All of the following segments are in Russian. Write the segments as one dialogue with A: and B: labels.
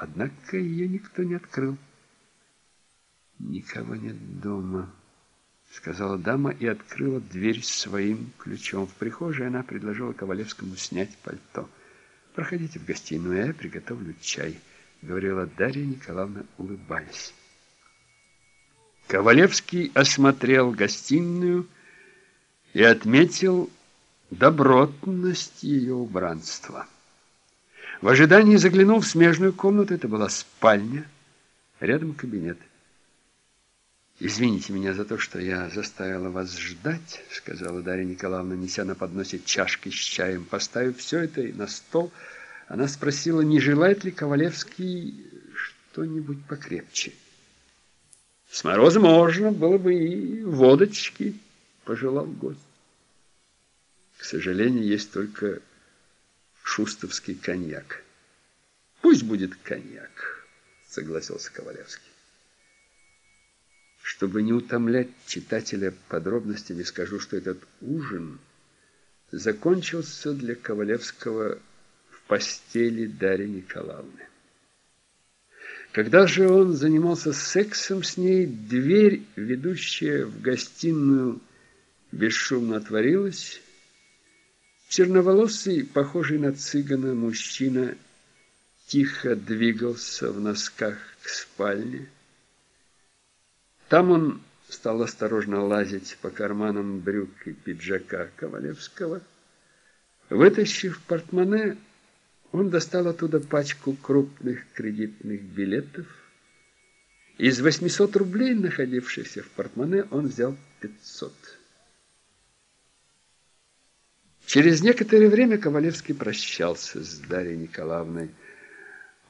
A: Однако ее никто не открыл. «Никого нет дома», — сказала дама и открыла дверь своим ключом. В прихожей она предложила Ковалевскому снять пальто. «Проходите в гостиную, я приготовлю чай», — говорила Дарья Николаевна, улыбаясь. Ковалевский осмотрел гостиную и отметил добротность ее убранства. В ожидании заглянул в смежную комнату. Это была спальня, рядом кабинет. «Извините меня за то, что я заставила вас ждать», — сказала Дарья Николаевна, неся на подносе чашки с чаем. Поставив все это на стол, она спросила, не желает ли Ковалевский что-нибудь покрепче. С морозом можно было бы и водочки, пожелал гость. К сожалению, есть только шустовский коньяк. Пусть будет коньяк, согласился Ковалевский. Чтобы не утомлять читателя подробностями, скажу, что этот ужин закончился для Ковалевского в постели Дарьи Николаевны. Когда же он занимался сексом с ней, дверь, ведущая в гостиную, бесшумно отворилась. Черноволосый, похожий на цыгана, мужчина тихо двигался в носках к спальне. Там он стал осторожно лазить по карманам брюк и пиджака Ковалевского. Вытащив портмоне, он достал оттуда пачку крупных кредитных билетов. Из 800 рублей, находившихся в портмоне, он взял 500. Через некоторое время Ковалевский прощался с Дарьей Николаевной.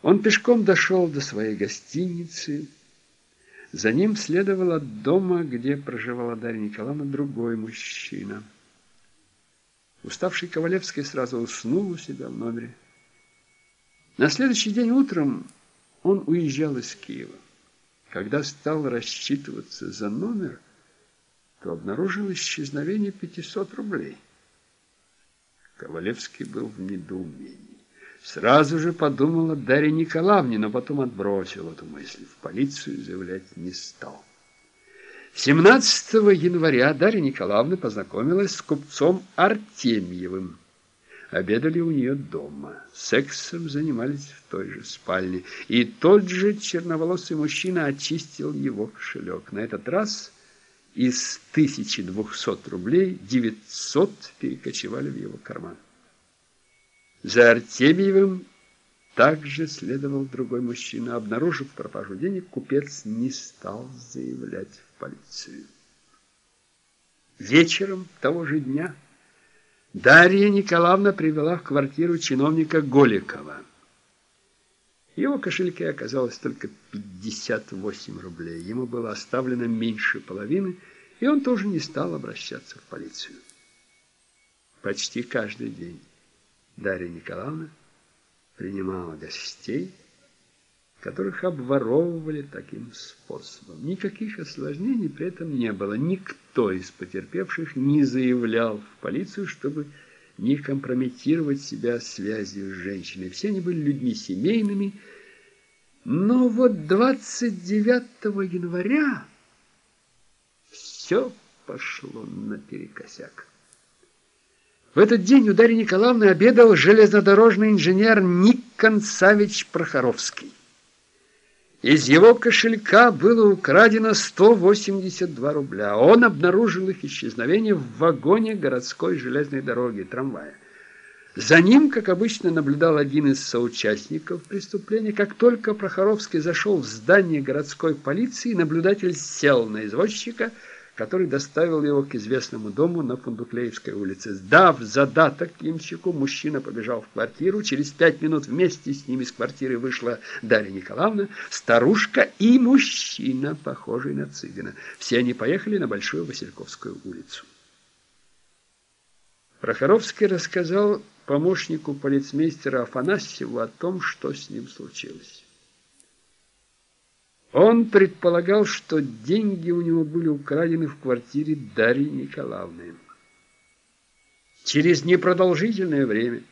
A: Он пешком дошел до своей гостиницы. За ним следовал от дома, где проживала Дарья Николаевна, другой мужчина. Уставший Ковалевский сразу уснул у себя в номере. На следующий день утром он уезжал из Киева. Когда стал рассчитываться за номер, то обнаружил исчезновение 500 рублей. Ковалевский был в недоумении. Сразу же подумал о Дарье Николаевне, но потом отбросил эту мысль. В полицию заявлять не стал. 17 января Дарья Николаевна познакомилась с купцом Артемьевым обедали у нее дома. Сексом занимались в той же спальне. И тот же черноволосый мужчина очистил его кошелек. На этот раз из 1200 рублей 900 перекочевали в его карман. За Артемьевым также следовал другой мужчина. Обнаружив пропажу денег, купец не стал заявлять в полицию. Вечером того же дня Дарья Николаевна привела в квартиру чиновника Голикова. В его кошельке оказалось только 58 рублей. Ему было оставлено меньше половины, и он тоже не стал обращаться в полицию. Почти каждый день Дарья Николаевна принимала гостей, которых обворовывали таким способом. Никаких осложнений при этом не было. Никто из потерпевших не заявлял в полицию, чтобы не компрометировать себя связью с женщиной. Все они были людьми семейными. Но вот 29 января все пошло наперекосяк. В этот день у Дарьи Николаевны обедал железнодорожный инженер Никон Савич Прохоровский. Из его кошелька было украдено 182 рубля. Он обнаружил их исчезновение в вагоне городской железной дороги, трамвая. За ним, как обычно, наблюдал один из соучастников преступления. Как только Прохоровский зашел в здание городской полиции, наблюдатель сел на извозчика – который доставил его к известному дому на Фундуклеевской улице. Сдав задаток ямщику, мужчина побежал в квартиру. Через пять минут вместе с ними из квартиры вышла Дарья Николаевна, старушка и мужчина, похожий на цыгана. Все они поехали на Большую Васильковскую улицу. Прохоровский рассказал помощнику полицмейстера Афанасьеву о том, что с ним случилось. Он предполагал, что деньги у него были украдены в квартире Дарьи Николаевны. Через непродолжительное время